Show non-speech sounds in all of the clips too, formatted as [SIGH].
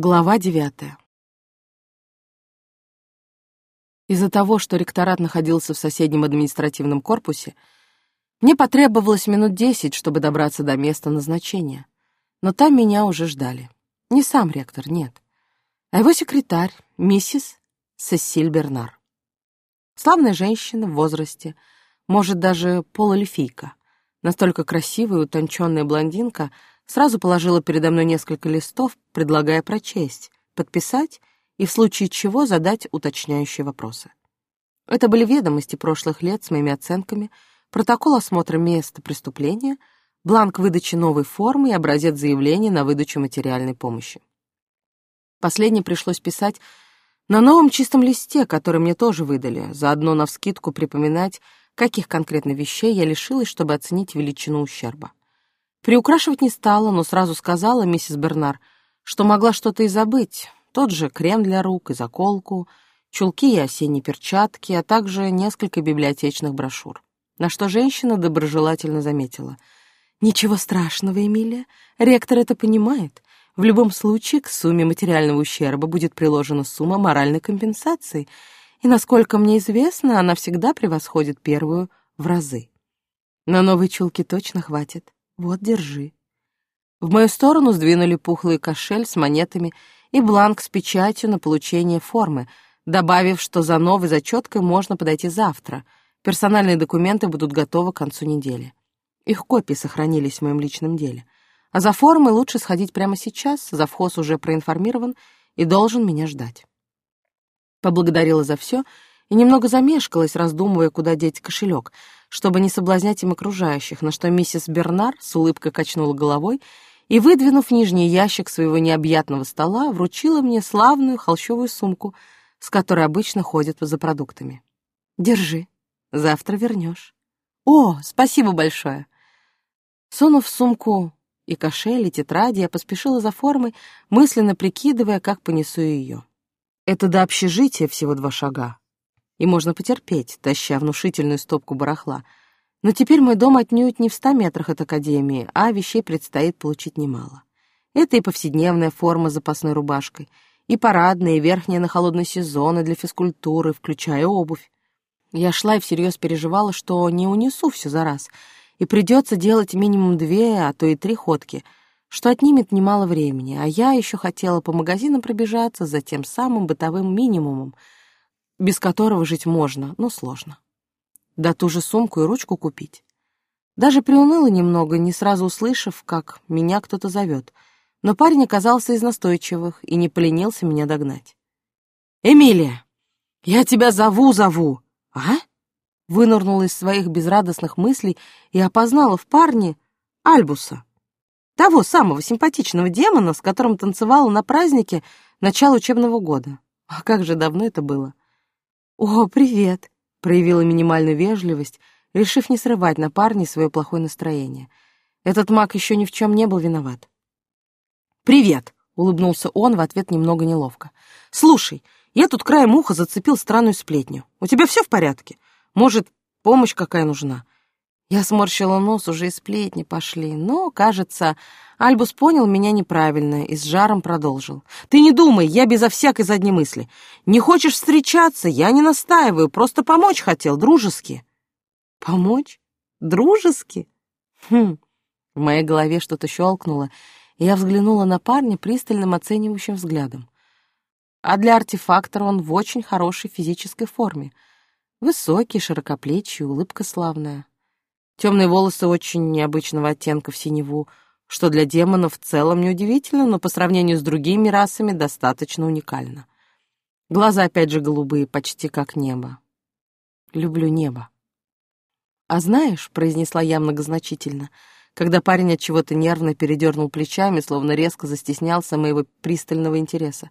Глава девятая. Из-за того, что ректорат находился в соседнем административном корпусе, мне потребовалось минут десять, чтобы добраться до места назначения. Но там меня уже ждали. Не сам ректор, нет, а его секретарь, миссис Сесиль Бернар. Славная женщина в возрасте, может, даже полуэльфийка. Настолько красивая и утонченная блондинка — сразу положила передо мной несколько листов, предлагая прочесть, подписать и в случае чего задать уточняющие вопросы. Это были ведомости прошлых лет с моими оценками, протокол осмотра места преступления, бланк выдачи новой формы и образец заявления на выдачу материальной помощи. Последнее пришлось писать на новом чистом листе, который мне тоже выдали, заодно навскидку припоминать, каких конкретно вещей я лишилась, чтобы оценить величину ущерба. Приукрашивать не стала, но сразу сказала миссис Бернар, что могла что-то и забыть. Тот же крем для рук и заколку, чулки и осенние перчатки, а также несколько библиотечных брошюр. На что женщина доброжелательно заметила. «Ничего страшного, Эмилия. Ректор это понимает. В любом случае к сумме материального ущерба будет приложена сумма моральной компенсации, и, насколько мне известно, она всегда превосходит первую в разы. На новые чулки точно хватит. Вот, держи. В мою сторону сдвинули пухлый кошель с монетами и бланк с печатью на получение формы, добавив, что за новой зачеткой можно подойти завтра. Персональные документы будут готовы к концу недели. Их копии сохранились в моем личном деле. А за формой лучше сходить прямо сейчас, завхоз уже проинформирован и должен меня ждать. Поблагодарила за все и немного замешкалась, раздумывая, куда деть кошелек — чтобы не соблазнять им окружающих, на что миссис Бернар с улыбкой качнула головой и, выдвинув нижний ящик своего необъятного стола, вручила мне славную холщовую сумку, с которой обычно ходят за продуктами. «Держи, завтра вернешь». «О, спасибо большое!» Сунув сумку и кошель, и тетради, я поспешила за формой, мысленно прикидывая, как понесу ее. Это до общежития всего два шага, и можно потерпеть, таща внушительную стопку барахла. Но теперь мой дом отнюдь не в ста метрах от академии, а вещей предстоит получить немало. Это и повседневная форма с запасной рубашкой, и парадная, и верхняя на холодный сезон, и для физкультуры, включая обувь. Я шла и всерьез переживала, что не унесу все за раз, и придется делать минимум две, а то и три ходки, что отнимет немало времени, а я еще хотела по магазинам пробежаться за тем самым бытовым минимумом — без которого жить можно, но сложно. Да ту же сумку и ручку купить. Даже приуныла немного, не сразу услышав, как меня кто-то зовет, но парень оказался из настойчивых и не поленился меня догнать. «Эмилия, я тебя зову-зову!» «А?» Вынырнула из своих безрадостных мыслей и опознала в парне Альбуса, того самого симпатичного демона, с которым танцевала на празднике начала учебного года. А как же давно это было? «О, привет!» — проявила минимальную вежливость, решив не срывать на парне свое плохое настроение. Этот маг еще ни в чем не был виноват. «Привет!» — улыбнулся он в ответ немного неловко. «Слушай, я тут краем уха зацепил странную сплетню. У тебя все в порядке? Может, помощь какая нужна? Я сморщила нос, уже и сплетни пошли, но, кажется, Альбус понял меня неправильно и с жаром продолжил. «Ты не думай, я безо всякой задней мысли. Не хочешь встречаться, я не настаиваю, просто помочь хотел, дружески». «Помочь? Дружески?» Хм, в моей голове что-то щелкнуло, и я взглянула на парня пристальным оценивающим взглядом. А для артефактора он в очень хорошей физической форме. Высокий, широкоплечий, улыбка славная. Темные волосы очень необычного оттенка в синеву, что для демонов в целом неудивительно, но по сравнению с другими расами достаточно уникально. Глаза опять же голубые, почти как небо. Люблю небо. «А знаешь», — произнесла я многозначительно, когда парень от чего-то нервно передернул плечами, словно резко застеснялся моего пристального интереса.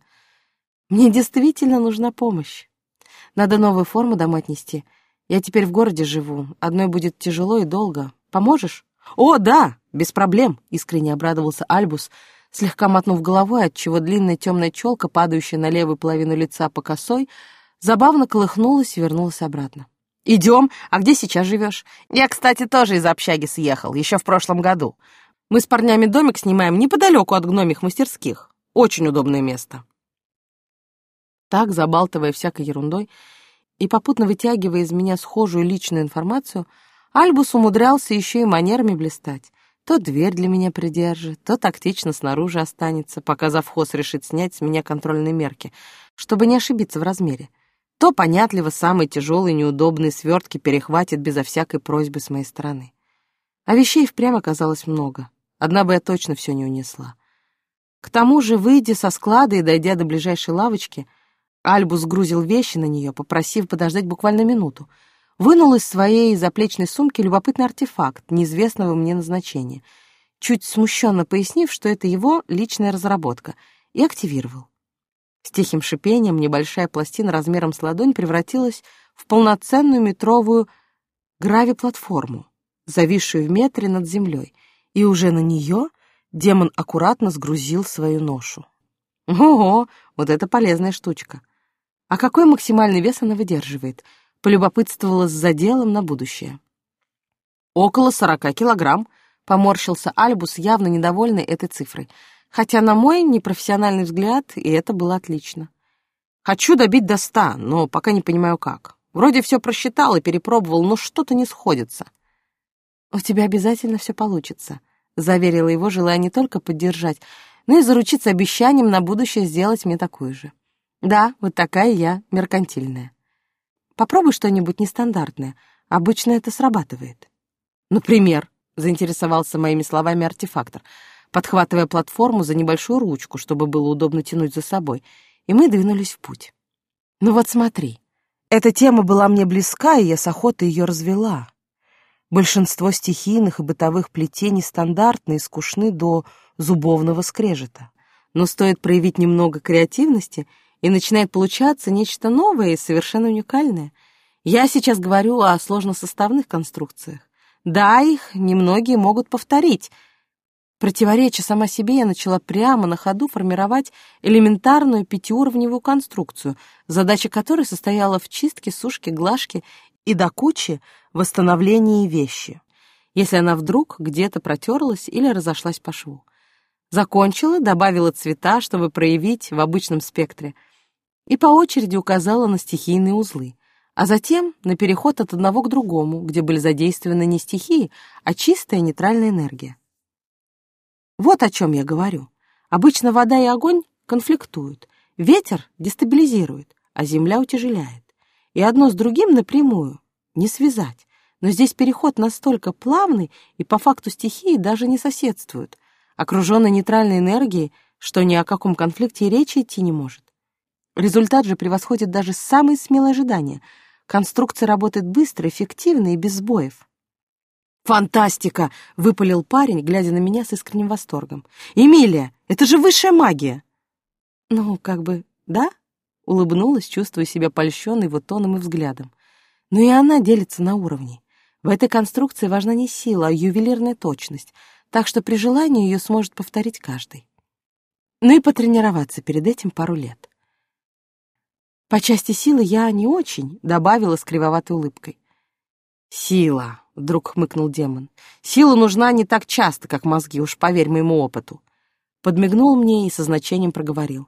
«Мне действительно нужна помощь. Надо новую форму домой отнести. Я теперь в городе живу. Одной будет тяжело и долго. Поможешь? О, да, без проблем, искренне обрадовался Альбус, слегка мотнув головой, отчего длинная темная челка, падающая на левую половину лица по косой, забавно колыхнулась и вернулась обратно. «Идем. А где сейчас живешь? Я, кстати, тоже из общаги съехал, еще в прошлом году. Мы с парнями домик снимаем неподалеку от гномих мастерских. Очень удобное место. Так, забалтывая всякой ерундой и попутно вытягивая из меня схожую личную информацию, Альбус умудрялся еще и манерами блистать. То дверь для меня придержит, то тактично снаружи останется, пока завхоз решит снять с меня контрольные мерки, чтобы не ошибиться в размере. То понятливо самые тяжелые неудобные свертки перехватит безо всякой просьбы с моей стороны. А вещей впрямь оказалось много. Одна бы я точно все не унесла. К тому же, выйдя со склада и дойдя до ближайшей лавочки, Альбус грузил вещи на нее, попросив подождать буквально минуту. Вынул из своей заплечной сумки любопытный артефакт неизвестного мне назначения, чуть смущенно пояснив, что это его личная разработка, и активировал. С тихим шипением небольшая пластина размером с ладонь превратилась в полноценную метровую грави-платформу, зависшую в метре над землей, и уже на нее демон аккуратно сгрузил свою ношу. Ого, вот это полезная штучка. А какой максимальный вес она выдерживает? Полюбопытствовала с заделом на будущее. Около сорока килограмм, поморщился Альбус, явно недовольный этой цифрой. Хотя, на мой непрофессиональный взгляд, и это было отлично. Хочу добить до ста, но пока не понимаю как. Вроде все просчитал и перепробовал, но что-то не сходится. «У тебя обязательно все получится», — заверила его, желая не только поддержать, но и заручиться обещанием на будущее сделать мне такую же. Да, вот такая я, меркантильная. Попробуй что-нибудь нестандартное. Обычно это срабатывает. Например, заинтересовался моими словами артефактор, подхватывая платформу за небольшую ручку, чтобы было удобно тянуть за собой, и мы двинулись в путь. Ну вот смотри, эта тема была мне близка, и я с охотой ее развела. Большинство стихийных и бытовых плетений стандартны и скучны до зубовного скрежета. Но стоит проявить немного креативности, и начинает получаться нечто новое и совершенно уникальное. Я сейчас говорю о сложносоставных конструкциях. Да, их немногие могут повторить. Противоречия сама себе, я начала прямо на ходу формировать элементарную пятиуровневую конструкцию, задача которой состояла в чистке, сушке, глажке и до кучи восстановлении вещи, если она вдруг где-то протерлась или разошлась по шву. Закончила, добавила цвета, чтобы проявить в обычном спектре, и по очереди указала на стихийные узлы, а затем на переход от одного к другому, где были задействованы не стихии, а чистая нейтральная энергия. Вот о чем я говорю. Обычно вода и огонь конфликтуют, ветер дестабилизирует, а земля утяжеляет и одно с другим напрямую не связать. Но здесь переход настолько плавный, и по факту стихии даже не соседствуют, окруженный нейтральной энергией, что ни о каком конфликте речи идти не может. Результат же превосходит даже самые смелые ожидания. Конструкция работает быстро, эффективно и без сбоев. «Фантастика!» — выпалил парень, глядя на меня с искренним восторгом. «Эмилия, это же высшая магия!» «Ну, как бы, да?» Улыбнулась, чувствуя себя польщенной его тоном и взглядом. Но и она делится на уровни. В этой конструкции важна не сила, а ювелирная точность, так что при желании ее сможет повторить каждый. Ну и потренироваться перед этим пару лет. По части силы я не очень, добавила с кривоватой улыбкой. «Сила», — вдруг хмыкнул демон. «Сила нужна не так часто, как мозги, уж поверь моему опыту». Подмигнул мне и со значением проговорил.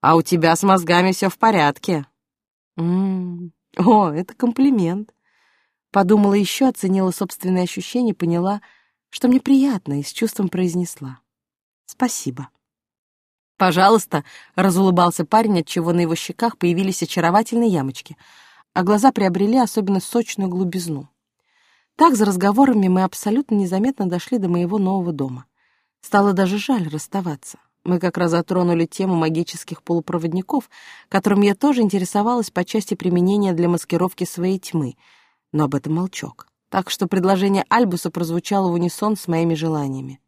А у тебя с мозгами все в порядке. М -м -м. О, это комплимент. Подумала еще, оценила собственные ощущения, поняла, что мне приятно, и с чувством произнесла. Спасибо. «Пожалуйста», — разулыбался парень, отчего на его щеках появились очаровательные ямочки, а глаза приобрели особенно сочную глубизну. Так, за разговорами мы абсолютно незаметно дошли до моего нового дома. Стало даже жаль расставаться. Мы как раз затронули тему магических полупроводников, которым я тоже интересовалась по части применения для маскировки своей тьмы, но об этом молчок. Так что предложение Альбуса прозвучало в унисон с моими желаниями.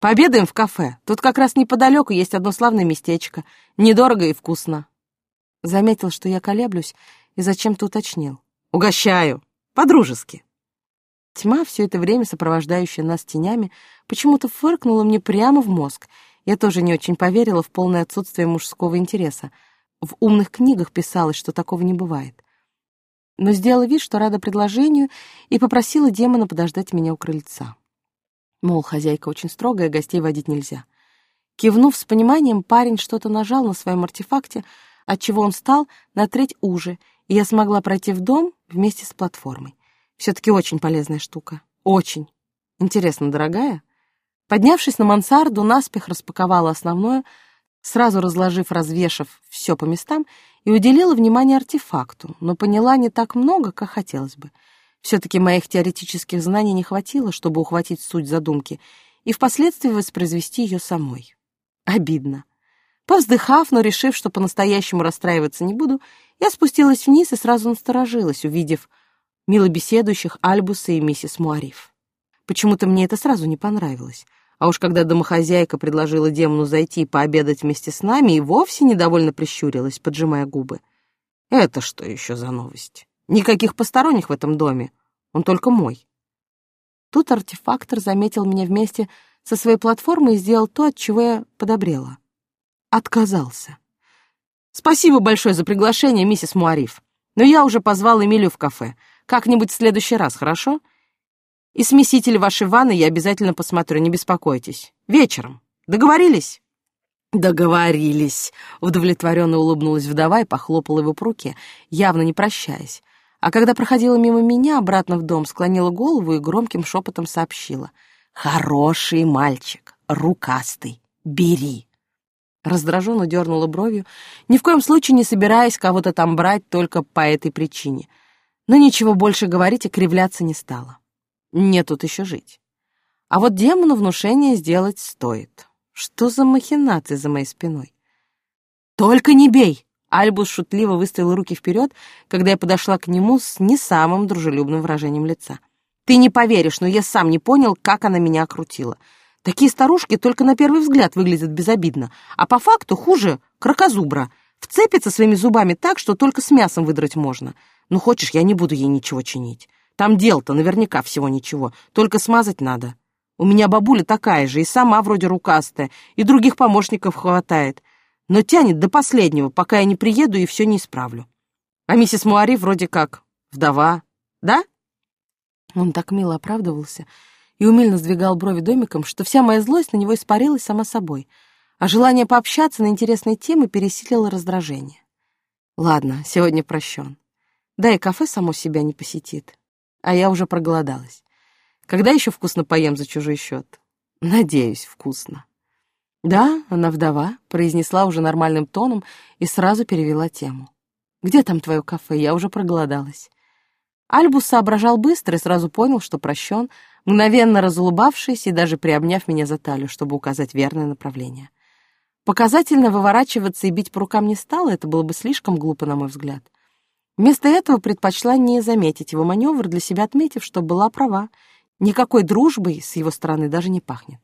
«Пообедаем в кафе. Тут как раз неподалеку есть одно славное местечко. Недорого и вкусно». Заметил, что я колеблюсь, и зачем-то уточнил. «Угощаю. По-дружески». Тьма, все это время сопровождающая нас тенями, почему-то фыркнула мне прямо в мозг. Я тоже не очень поверила в полное отсутствие мужского интереса. В умных книгах писалось, что такого не бывает. Но сделала вид, что рада предложению, и попросила демона подождать меня у крыльца. Мол, хозяйка очень строгая, гостей водить нельзя. Кивнув с пониманием, парень что-то нажал на своем артефакте, отчего он стал на треть уже, и я смогла пройти в дом вместе с платформой. Все-таки очень полезная штука. Очень. Интересно, дорогая? Поднявшись на мансарду, наспех распаковала основное, сразу разложив, развешав все по местам, и уделила внимание артефакту, но поняла не так много, как хотелось бы. Все-таки моих теоретических знаний не хватило, чтобы ухватить суть задумки и впоследствии воспроизвести ее самой. Обидно. Повздыхав, но решив, что по-настоящему расстраиваться не буду, я спустилась вниз и сразу насторожилась, увидев мило беседующих Альбуса и миссис Муариф. Почему-то мне это сразу не понравилось. А уж когда домохозяйка предложила демону зайти и пообедать вместе с нами, и вовсе недовольно прищурилась, поджимая губы. Это что еще за новость? Никаких посторонних в этом доме. Он только мой. Тут артефактор заметил меня вместе со своей платформы и сделал то, от чего я подобрела. Отказался. «Спасибо большое за приглашение, миссис Муариф. Но я уже позвал Эмилию в кафе. Как-нибудь в следующий раз, хорошо? И смеситель вашей ванны я обязательно посмотрю, не беспокойтесь. Вечером. Договорились?» «Договорились», — удовлетворенно улыбнулась вдова и похлопала его по руке, явно не прощаясь. А когда проходила мимо меня, обратно в дом, склонила голову и громким шепотом сообщила — Хороший мальчик, рукастый, бери. Раздраженно дернула бровью, ни в коем случае не собираясь кого-то там брать только по этой причине. Но ничего больше говорить и кривляться не стала. Мне тут еще жить. А вот демону внушение сделать стоит. Что за махинации за моей спиной? «Только не бей!» Альбус шутливо выставил руки вперед, когда я подошла к нему с не самым дружелюбным выражением лица. Ты не поверишь, но я сам не понял, как она меня окрутила. Такие старушки только на первый взгляд выглядят безобидно, а по факту хуже крокозубра. Вцепится своими зубами так, что только с мясом выдрать можно. Ну, хочешь, я не буду ей ничего чинить. Там дел-то наверняка всего ничего, только смазать надо. У меня бабуля такая же, и сама вроде рукастая, и других помощников хватает. Но тянет до последнего, пока я не приеду и все не исправлю. А миссис Муари вроде как вдова, да? Он так мило оправдывался и умильно сдвигал брови домиком, что вся моя злость на него испарилась сама собой, а желание пообщаться на интересные темы пересилило раздражение. Ладно, сегодня прощен. Да и кафе само себя не посетит. А я уже проголодалась. Когда еще вкусно поем за чужой счет? Надеюсь, вкусно. «Да, она вдова», — произнесла уже нормальным тоном и сразу перевела тему. «Где там твое кафе? Я уже проголодалась». Альбус соображал быстро и сразу понял, что прощен, мгновенно разулыбавшись и даже приобняв меня за талию, чтобы указать верное направление. Показательно выворачиваться и бить по рукам не стало, это было бы слишком глупо, на мой взгляд. Вместо этого предпочла не заметить его маневр, для себя отметив, что была права. Никакой дружбой с его стороны даже не пахнет.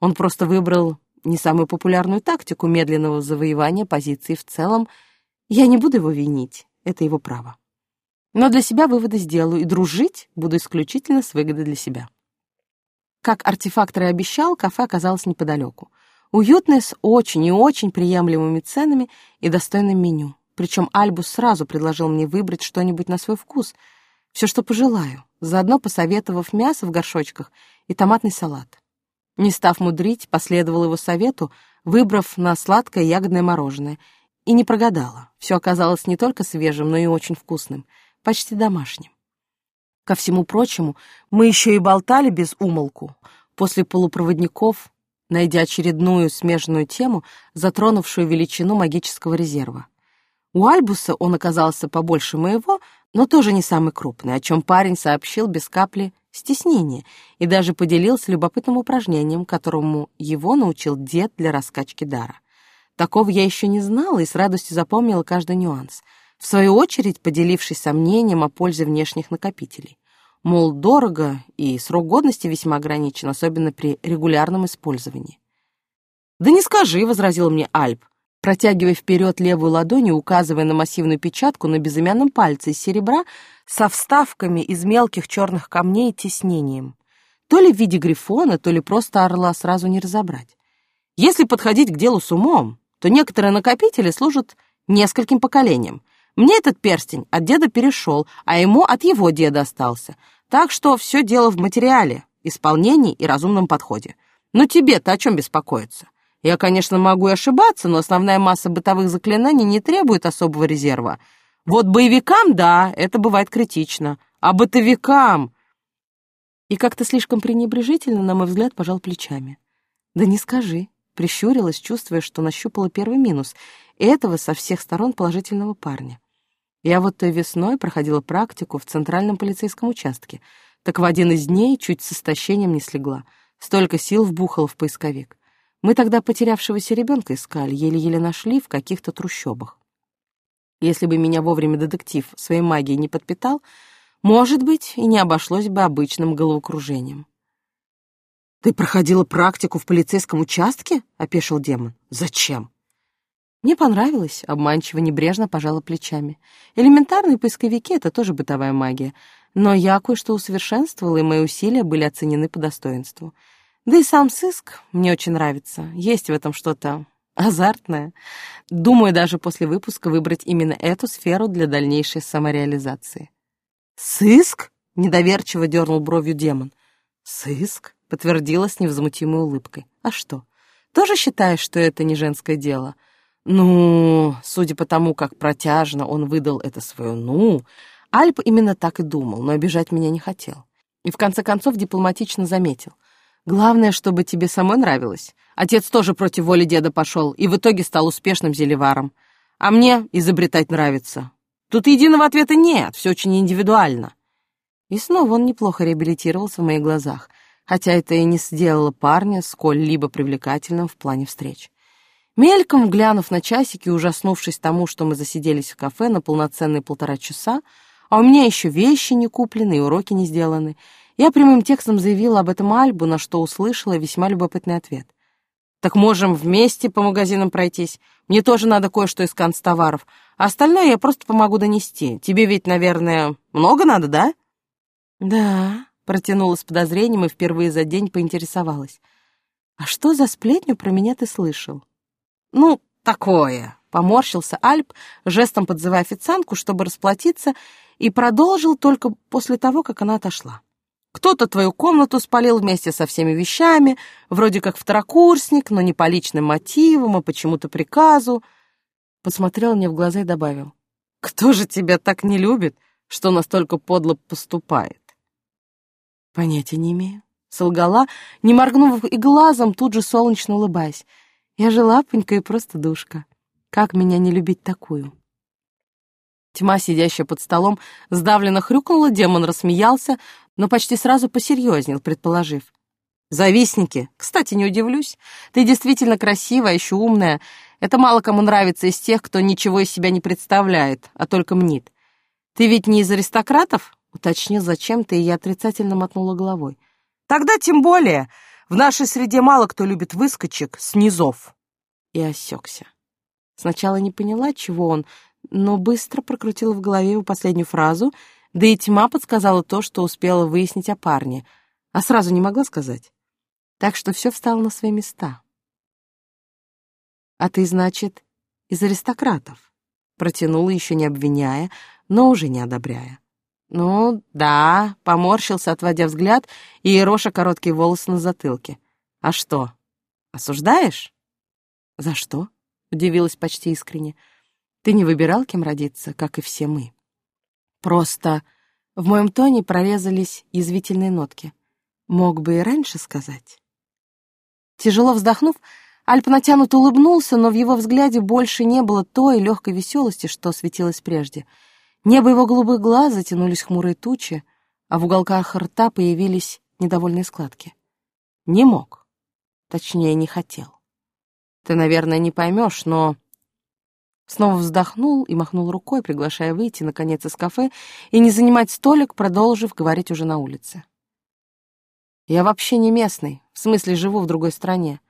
Он просто выбрал не самую популярную тактику медленного завоевания позиции в целом. Я не буду его винить, это его право. Но для себя выводы сделаю, и дружить буду исключительно с выгодой для себя. Как артефактор и обещал, кафе оказалось неподалеку. Уютное, с очень и очень приемлемыми ценами и достойным меню. Причем Альбус сразу предложил мне выбрать что-нибудь на свой вкус, все, что пожелаю, заодно посоветовав мясо в горшочках и томатный салат. Не став мудрить, последовал его совету, выбрав на сладкое ягодное мороженое, и не прогадала. Все оказалось не только свежим, но и очень вкусным — почти домашним. Ко всему прочему, мы еще и болтали без умолку. После полупроводников, найдя очередную смежную тему, затронувшую величину магического резерва. У Альбуса он оказался побольше моего, но тоже не самый крупный, о чем парень сообщил без капли стеснения и даже поделился любопытным упражнением, которому его научил дед для раскачки дара. Такого я еще не знала и с радостью запомнила каждый нюанс — в свою очередь поделившись сомнением о пользе внешних накопителей. Мол, дорого и срок годности весьма ограничен, особенно при регулярном использовании. «Да не скажи», — возразил мне Альп, протягивая вперед левую ладонь и указывая на массивную печатку на безымянном пальце из серебра со вставками из мелких черных камней и тиснением. То ли в виде грифона, то ли просто орла сразу не разобрать. Если подходить к делу с умом, то некоторые накопители служат нескольким поколениям, мне этот перстень от деда перешел, а ему от его деда остался. Так что все дело в материале, исполнении и разумном подходе. Но тебе-то о чем беспокоиться? Я, конечно, могу и ошибаться, но основная масса бытовых заклинаний не требует особого резерва. Вот боевикам, да, это бывает критично. А бытовикам... И как-то слишком пренебрежительно, на мой взгляд, пожал плечами. Да не скажи. Прищурилась, чувствуя, что нащупала первый минус. Этого со всех сторон положительного парня. Я вот той весной проходила практику в центральном полицейском участке. Так в один из дней чуть с истощением не слегла. Столько сил вбухала в поисковик. Мы тогда потерявшегося ребенка искали, еле-еле нашли в каких-то трущобах. Если бы меня вовремя детектив своей магией не подпитал, может быть, и не обошлось бы обычным головокружением. «Ты проходила практику в полицейском участке?» — опешил демон. «Зачем?» Мне понравилось, обманчиво небрежно пожала плечами. Элементарные поисковики — это тоже бытовая магия. Но я кое-что усовершенствовала, и мои усилия были оценены по достоинству. Да и сам сыск мне очень нравится. Есть в этом что-то азартное. Думаю, даже после выпуска выбрать именно эту сферу для дальнейшей самореализации. «Сыск?» — недоверчиво дернул бровью демон. «Сыск?» — подтвердила с невозмутимой улыбкой. «А что, тоже считаешь, что это не женское дело?» «Ну, судя по тому, как протяжно он выдал это свое «ну», Альп именно так и думал, но обижать меня не хотел. И в конце концов дипломатично заметил. «Главное, чтобы тебе самой нравилось. Отец тоже против воли деда пошел и в итоге стал успешным зелеваром. А мне изобретать нравится. Тут единого ответа нет, все очень индивидуально. И снова он неплохо реабилитировался в моих глазах, хотя это и не сделало парня сколь-либо привлекательным в плане встреч. Мельком, глянув на часики ужаснувшись тому, что мы засиделись в кафе на полноценные полтора часа, а у меня еще вещи не куплены и уроки не сделаны, я прямым текстом заявила об этом Альбу, на что услышала весьма любопытный ответ. «Так можем вместе по магазинам пройтись. Мне тоже надо кое-что из канцтоваров, а остальное я просто помогу донести. Тебе ведь, наверное, много надо, да?» «Да», — протянула с подозрением и впервые за день поинтересовалась. «А что за сплетню про меня ты слышал?» «Ну, такое», — поморщился Альп, жестом подзывая официантку, чтобы расплатиться, и продолжил только после того, как она отошла. Кто-то твою комнату спалил вместе со всеми вещами, вроде как второкурсник, но не по личным мотивам, а почему-то приказу. Посмотрел мне в глаза и добавил. Кто же тебя так не любит, что настолько подло поступает? Понятия не имею. Солгала, не моргнув и глазом, тут же солнечно улыбаясь. Я же лапонька и просто душка. Как меня не любить такую? Тьма, сидящая под столом, сдавленно хрюкнула, демон рассмеялся, но почти сразу посерьезнел, предположив. «Завистники! Кстати, не удивлюсь. Ты действительно красивая, еще умная. Это мало кому нравится из тех, кто ничего из себя не представляет, а только мнит. Ты ведь не из аристократов?» — уточнил зачем-то, и я отрицательно мотнула головой. «Тогда тем более. В нашей среде мало кто любит выскочек с низов». И осекся. Сначала не поняла, чего он, но быстро прокрутила в голове его последнюю фразу, да и тьма подсказала то, что успела выяснить о парне, а сразу не могла сказать. Так что все встало на свои места. «А ты, значит, из аристократов?» Протянула, еще не обвиняя, но уже не одобряя. «Ну, да», — поморщился, отводя взгляд, и ероша короткие волосы на затылке. «А что, осуждаешь?» «За что?» — удивилась почти искренне. Ты не выбирал, кем родиться, как и все мы. Просто в моем тоне прорезались язвительные нотки. Мог бы и раньше сказать. Тяжело вздохнув, Альп натянуто улыбнулся, но в его взгляде больше не было той легкой веселости, что светилось прежде. Небо его голубых глаз затянулись хмурые тучи, а в уголках рта появились недовольные складки. Не мог. Точнее, не хотел. Ты, наверное, не поймешь, но Снова вздохнул и махнул рукой, приглашая выйти, наконец, из кафе и не занимать столик, продолжив говорить уже на улице. «Я вообще не местный, в смысле живу в другой стране.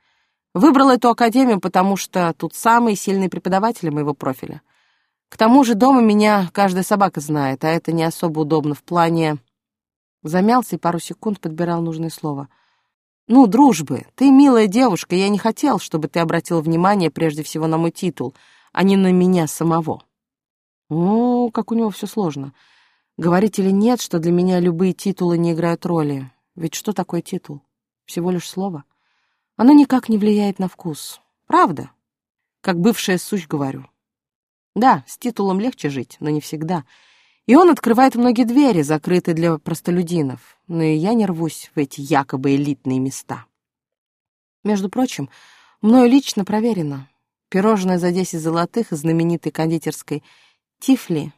Выбрал эту академию, потому что тут самые сильные преподаватели моего профиля. К тому же дома меня каждая собака знает, а это не особо удобно в плане...» Замялся и пару секунд подбирал нужное слово. «Ну, дружбы, ты милая девушка, я не хотел, чтобы ты обратил внимание прежде всего на мой титул — а не на меня самого. О, как у него все сложно. Говорить или нет, что для меня любые титулы не играют роли. Ведь что такое титул? Всего лишь слово. Оно никак не влияет на вкус. Правда? Как бывшая сущ говорю. Да, с титулом легче жить, но не всегда. И он открывает многие двери, закрытые для простолюдинов. Но и я не рвусь в эти якобы элитные места. Между прочим, мною лично проверено. Пирожное за 10 золотых из знаменитой кондитерской Тифли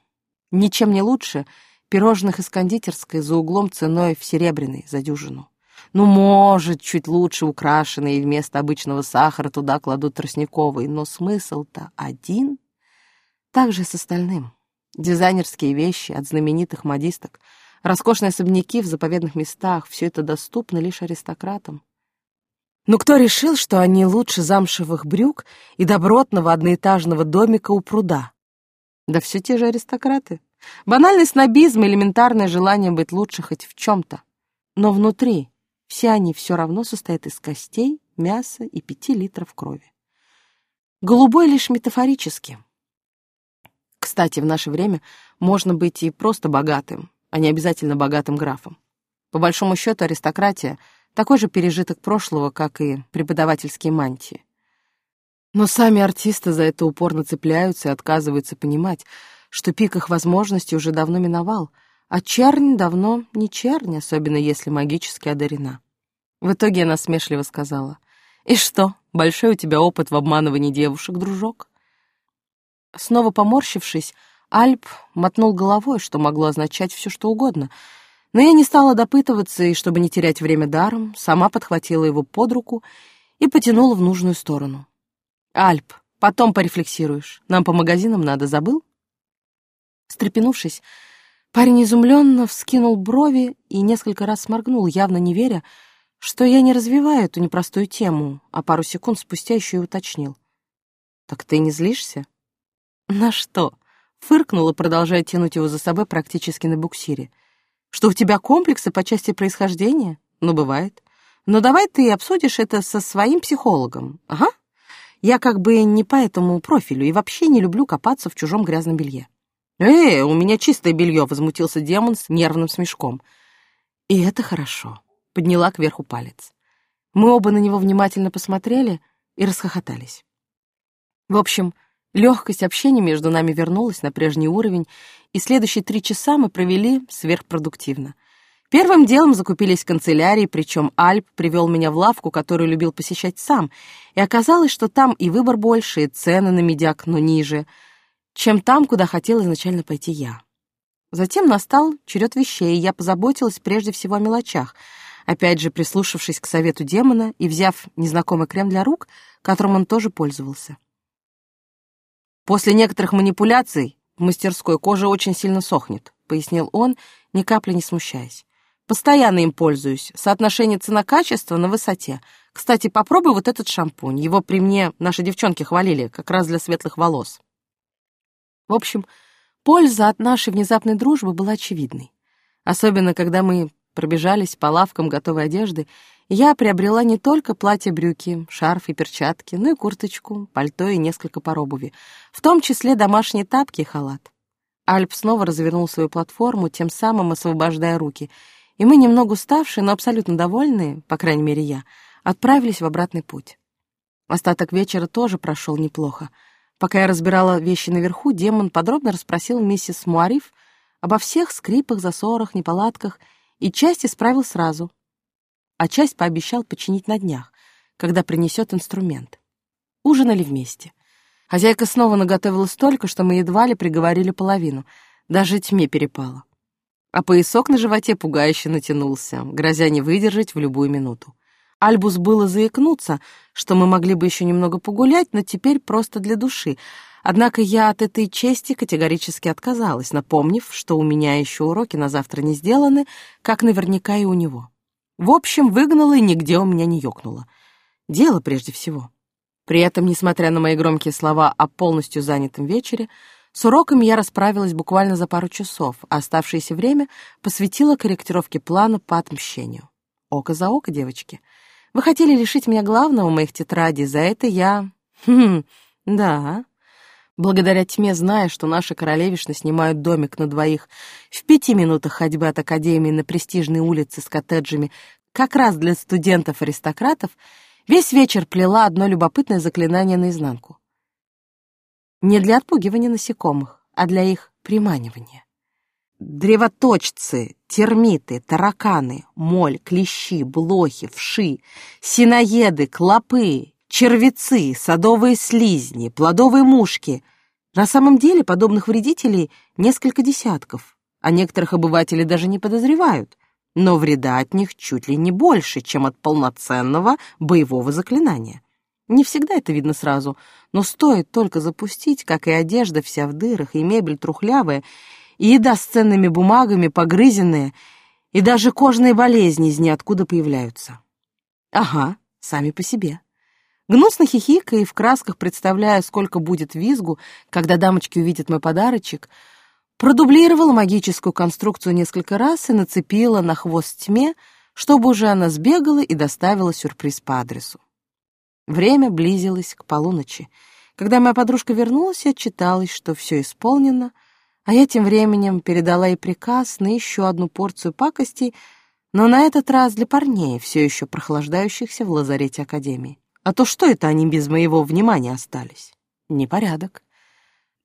ничем не лучше пирожных из кондитерской за углом ценой в серебряный за дюжину. Ну, может, чуть лучше украшенные, и вместо обычного сахара туда кладут тростниковый, но смысл-то один. Так же с остальным. Дизайнерские вещи от знаменитых модисток, роскошные особняки в заповедных местах — все это доступно лишь аристократам. Но кто решил, что они лучше замшевых брюк и добротного одноэтажного домика у пруда? Да все те же аристократы. Банальный снобизм, элементарное желание быть лучше хоть в чем-то. Но внутри все они все равно состоят из костей, мяса и пяти литров крови. Голубой лишь метафорически. Кстати, в наше время можно быть и просто богатым, а не обязательно богатым графом. По большому счету аристократия — такой же пережиток прошлого, как и преподавательские мантии. Но сами артисты за это упорно цепляются и отказываются понимать, что пик их возможностей уже давно миновал — а чернь давно не чернь, особенно если магически одарена. В итоге она смешливо сказала. «И что, большой у тебя опыт в обманывании девушек, дружок?» Снова поморщившись, Альп мотнул головой, что могло означать все, что угодно. Но я не стала допытываться, и, чтобы не терять время даром, сама подхватила его под руку и потянула в нужную сторону. «Альп, потом порефлексируешь. Нам по магазинам надо, забыл?» Встрепенувшись, Парень изумленно вскинул брови и несколько раз сморгнул, явно не веря, что я не развиваю эту непростую тему, а пару секунд спустя еще и уточнил. «Так ты не злишься?» «На что?» — фыркнула, продолжая тянуть его за собой практически на буксире. «Что у тебя комплексы по части происхождения? Ну, бывает. Но давай ты обсудишь это со своим психологом. Ага. Я как бы не по этому профилю и вообще не люблю копаться в чужом грязном белье». «Эй, у меня чистое белье!» — возмутился демон с нервным смешком. «И это хорошо», — подняла кверху палец. Мы оба на него внимательно посмотрели и расхохотались. В общем, легкость общения между нами вернулась на прежний уровень, и следующие три часа мы провели сверхпродуктивно. Первым делом закупились канцелярии, причем Альп привел меня в лавку, которую любил посещать сам, и оказалось, что там и выбор больше, и цены на медяк, но ниже — чем там, куда хотела изначально пойти я. Затем настал черед вещей, и я позаботилась прежде всего о мелочах, опять же прислушавшись к совету демона и взяв незнакомый крем для рук, которым он тоже пользовался. «После некоторых манипуляций в мастерской кожа очень сильно сохнет», — пояснил он, ни капли не смущаясь. «Постоянно им пользуюсь. Соотношение цена-качество на высоте. Кстати, попробуй вот этот шампунь. Его при мне наши девчонки хвалили, как раз для светлых волос». В общем, польза от нашей внезапной дружбы была очевидной. Особенно, когда мы пробежались по лавкам готовой одежды, я приобрела не только платье-брюки, шарф и перчатки, но и курточку, пальто и несколько пар обуви, в том числе домашние тапки и халат. Альп снова развернул свою платформу, тем самым освобождая руки, и мы, немного уставшие, но абсолютно довольные, по крайней мере я, отправились в обратный путь. Остаток вечера тоже прошел неплохо — Пока я разбирала вещи наверху, демон подробно расспросил миссис Муариф обо всех скрипах, засорах, неполадках, и часть исправил сразу, а часть пообещал починить на днях, когда принесет инструмент. Ужинали вместе. Хозяйка снова наготовила столько, что мы едва ли приговорили половину, даже тьме перепало. А поясок на животе пугающе натянулся, грозя не выдержать в любую минуту. Альбус было заикнуться, что мы могли бы еще немного погулять, но теперь просто для души. Однако я от этой чести категорически отказалась, напомнив, что у меня еще уроки на завтра не сделаны, как наверняка и у него. В общем, выгнала и нигде у меня не ёкнуло. Дело прежде всего. При этом, несмотря на мои громкие слова о полностью занятом вечере, с уроками я расправилась буквально за пару часов, а оставшееся время посвятила корректировке плана по отмщению. Око за око, девочки — вы хотели лишить меня главного моих тетрадей, за это я... [LAUGHS] Хм, да. Благодаря тьме, зная, что наши королевишны снимают домик на двоих в пяти минутах ходьбы от академии на престижной улице с коттеджами как раз для студентов-аристократов, Весь вечер плела одно любопытное заклинание наизнанку. Не для отпугивания насекомых, а для их приманивания. Древоточцы, термиты, тараканы, моль, клещи, блохи, вши, синоеды, клопы, червецы, садовые слизни, плодовые мушки. На самом деле подобных вредителей несколько десятков, а некоторых обыватели даже не подозревают, но вреда от них чуть ли не больше, чем от полноценного боевого заклинания. Не всегда это видно сразу, но стоит только запустить, как и одежда вся в дырах, и мебель трухлявая, и еда с ценными бумагами, погрызенные, и даже кожные болезни из ниоткуда появляются. Ага, сами по себе. Гнусно хихикая и в красках представляя, сколько будет визгу, когда дамочки увидят мой подарочек, продублировала магическую конструкцию несколько раз и нацепила на хвост тьме, чтобы уже она сбегала и доставила сюрприз по адресу. Время близилось к полуночи. Когда моя подружка вернулась и отчиталась, что все исполнено — а я тем временем передала ей приказ на еще одну порцию пакостей, но на этот раз для парней, все еще прохлаждающихся в лазарете Академии. А то что это они без моего внимания остались? Непорядок.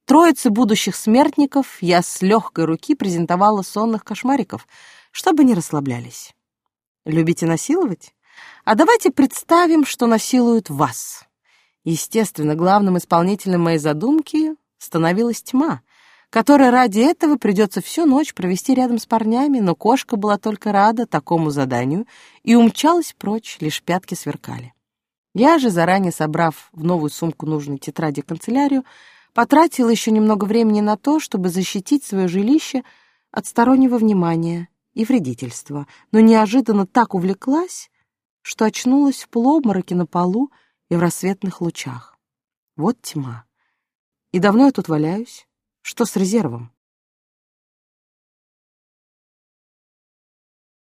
Троице будущих смертников я с легкой руки презентовала сонных кошмариков, чтобы не расслаблялись. Любите насиловать? А давайте представим, что насилуют вас. Естественно, главным исполнителем моей задумки становилась тьма — которой ради этого придется всю ночь провести рядом с парнями, но кошка была только рада такому заданию и умчалась прочь, лишь пятки сверкали. Я же, заранее собрав в новую сумку нужную тетради канцелярию, потратила еще немного времени на то, чтобы защитить свое жилище от стороннего внимания и вредительства, но неожиданно так увлеклась, что очнулась в полуобмороке на полу и в рассветных лучах. Вот тьма. И давно я тут валяюсь? Что с резервом?